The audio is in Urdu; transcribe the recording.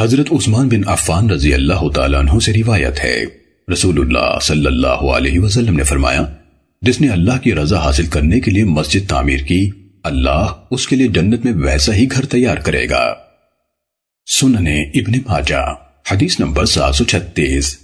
حضرت عثمان بن عفان رضی اللہ تعالیٰ عنہ سے روایت ہے۔ رسول اللہ صلی اللہ علیہ وسلم نے فرمایا، جس نے اللہ کی رضا حاصل کرنے کے لیے مسجد تعمیر کی، اللہ اس کے لیے جنت میں ویسا ہی گھر تیار کرے گا۔ سننے ابن ماجہ، حدیث نمبر سات سو چھتیس۔